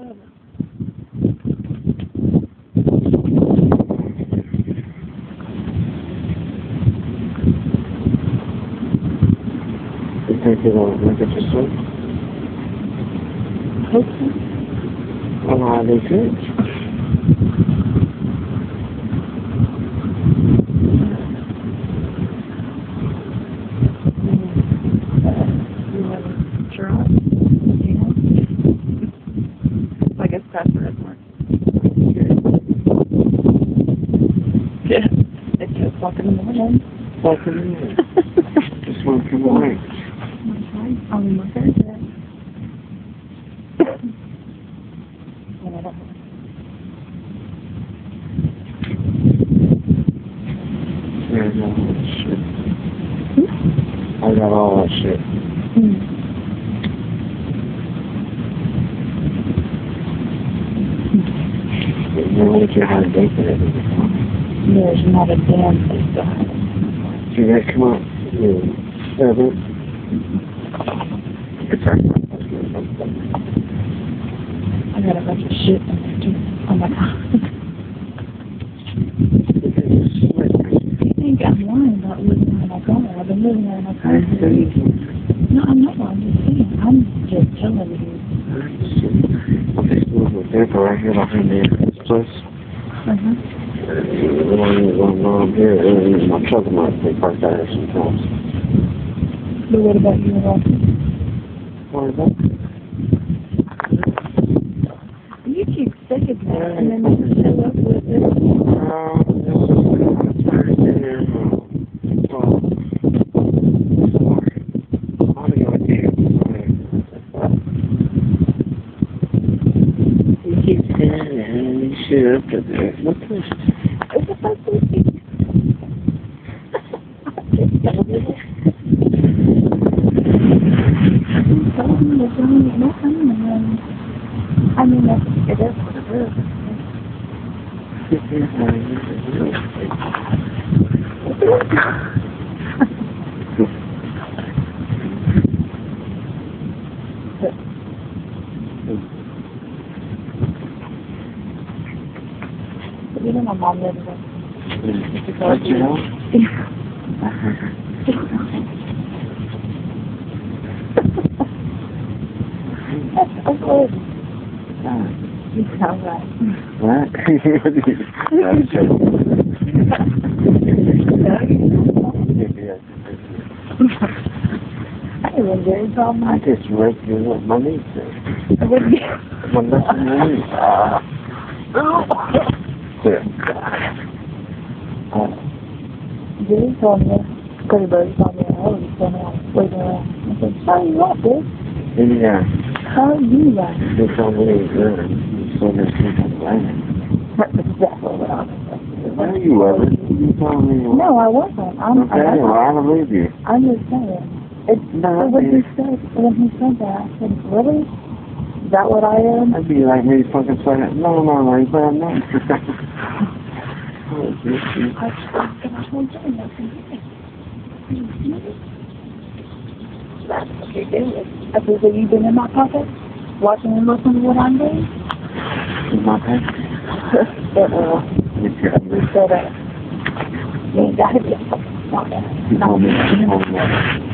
whatever. You think it'll make it to sleep? Hope so. Well, I do too. You want to try? You know? I guess Pastor is more. Yeah. It's the morning. Is. Just want to come away. My Thursday. And I got all that shit. I got all that shit. Hmm. You know what you had for it. There's not a damn place to. See that come up? Seven. It's our I got a bunch of shit in there too. Oh my god. You think I'm lying about living in my car. I've been living in my car. years. No, I'm not. I'm just saying. I'm just telling you. I'm just moving with Denver right here behind me. This place. Uh-huh. Going on here, and my truck might be parked out here sometimes. But what about you, Rocky? What that? You keep that, and then you show up with it. Um, this is Thursday here. Well, audio again. You keep saying that, and you should up to this. What's this? It's supposed to be. Just tell me. I'm only nothing, and then, I mean, it is what it is. You know my mom lives there. Know, That's ugly. You sound right. what? That's I even very problem. I just raped you with my niece. I wouldn't be. My niece. There. Uh, Jerry told me, because Birdie told me, I was going around, waiting around. I said, how you want this? yeah, How you like it? they told me good. So there's people land. That's what I was saying. No, you wasn't. You told me you No, I wasn't. I'm, Okay, well, I'm, I believe you. I'm just saying. It's, No, so when he I said, when he said that, I said, really? Is that what I am? That'd be like me fucking saying, no, no, no, you. Oh, this is- I, I told Jerry, I said, That's what. I said, so you been in my pocket? Watching and listening to what I'm doing? is my uh, You got you said, uh, you ain't got it yet. Not. You told me, that. you told me.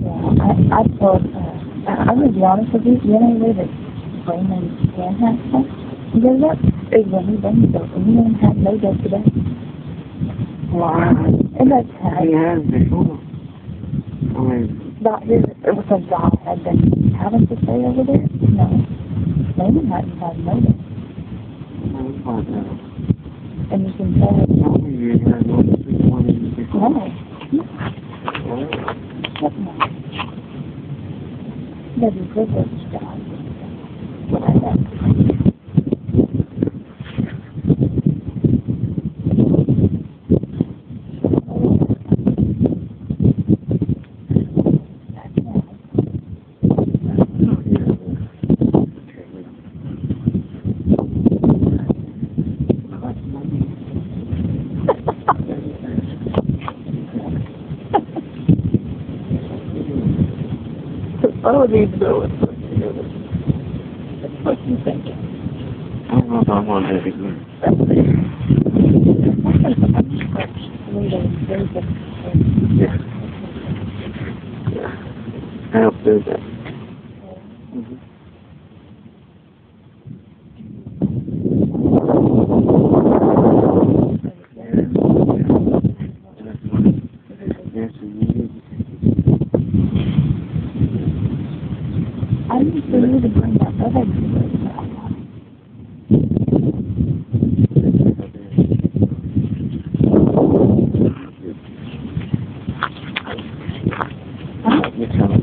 Yeah, I, told, uh, I, I'm gonna be honest with you, the only way that Raymond can have sex and goes up is when he brings up, and he didn't have no day today. Why? And that's how, He has before. I mean, about his, it was since God had been having to stay over there, no. Raymond hadn't had no the? And you can tell, Tell me you had no one before. no, nothing. Doesn't privilege God. What I got. What do we need to do? What you thinking? I don't know if I want that again. Yeah. Yeah. I don't do that. I need you to bring that other? You tell me.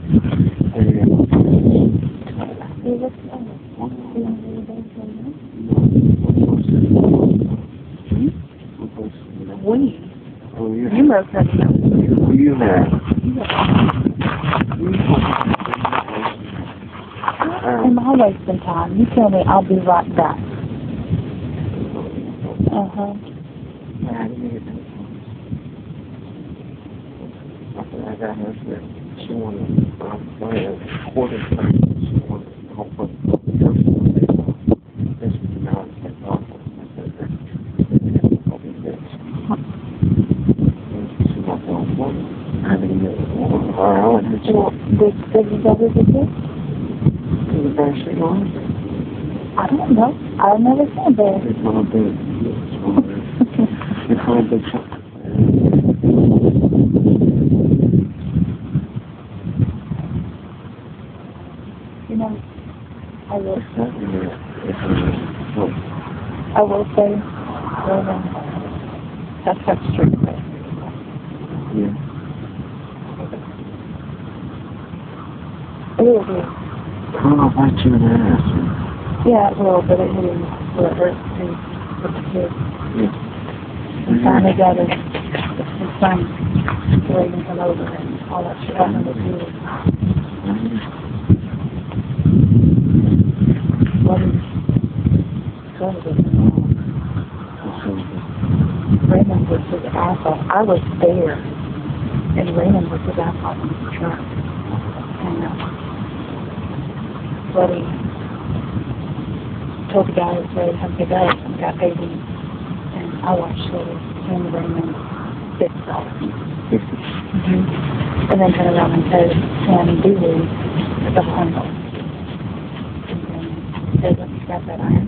See what's on it? You want me to go for it? We. Oh, you You must have known. You have. Am wasting time? You tell me, I'll be right back. Uh huh. I got her. She wanted to um, buy a quarter tank. She wanted to help us. This is not that awful. I said, I'll be this. She wants to help us. I didn't get it. All right, I went to Well, school. did, you go visit this? Is the best she? I don't know. I've never been there. It's one of the, it's one of the, it's one of the, you know, I will, not a, well, I will say, that's such strict. yeah. It will be. Don't know why you ass. Yeah, it will, but it will, will it hurt to, with the kids. Yeah. And finally got his, his son to come over and all that shit happened with you. What is, what is it? Raymond was his asshole. I was there, and Raymond was his asshole in the truck. And, uh, Buddy told the guy that was ready to come pick up, and the guy paid him. And I watched Buddy and Raymond fix off. Mm-hmm. And then turn around and said, Sammy Dooley, the Humble. And then said, let me grab that iron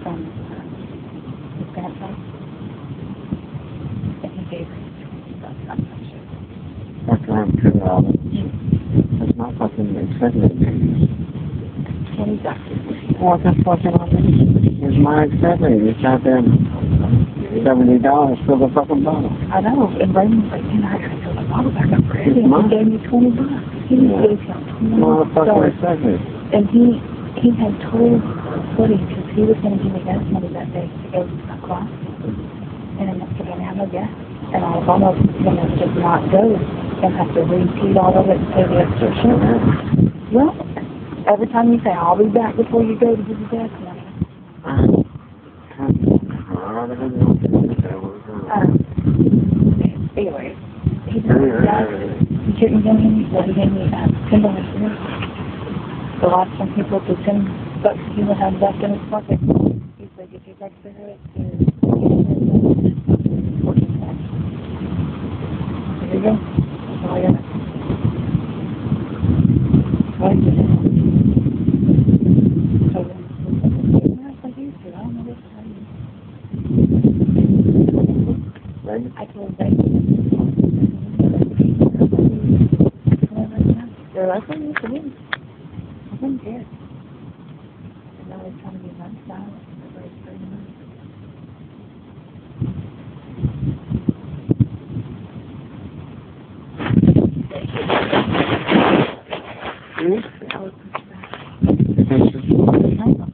from uh, his grandpa. And he gave her some shit. I'm dollars. That's not fucking excitement, baby. And he's. What the fucking on me? It's my excitement. It's out there. Seventy dollars for the fucking bottle. I know, and Raymond's like, man, I gotta fill the bottle back up for. And he gave me 20 bucks. He Yeah. gave him 20 Motherfucking dollars. excitement. And he, he had told Woody, because he was going to give me gas money that day to go across. And then I didn't have no gas. And I was almost going to just not go and have to repeat all of it and pay the extra. Well, every time you say, I'll be back before you go to give the gas money. Um, anyway, he didn't gas. He couldn't give me, well, he gave me uh, ten dollars for this. The last time he put the ten bucks he would have left in his pocket, he said, get your back cigarettes and fourteen cents. There you go. That's all I got. What is it? So then, I was like, you I don't know what to tell you. I told them. They're like, oh, yes, it is. I didn't care. And now they're trying to be nice